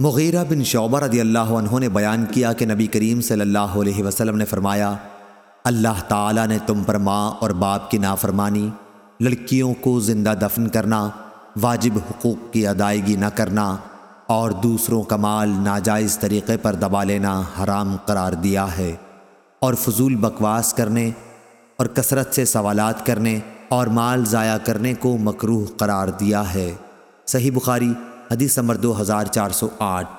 مغیرہ بن شعبہ رضی اللہ عنہ نے بیان کیا کہ نبی کریم صلی اللہ علیہ وسلم نے فرمایا، اللہ تعالیٰ نے تم پر ماں اور باپ کی نافرمانی، لڑکیوں کو زندہ دفن کرنا، واجب حقوق کی ادائیگی نہ کرنا اور دوسروں کا مال ناجائز طریقے پر دبا لینا حرام قرار دیا ہے اور فضول بکواس کرنے اور کثرت سے سوالات کرنے اور مال ضائع کرنے کو مکروح قرار دیا ہے۔ صحیح بخاری حدیث نمبر دو ہزار چار سو آٹھ۔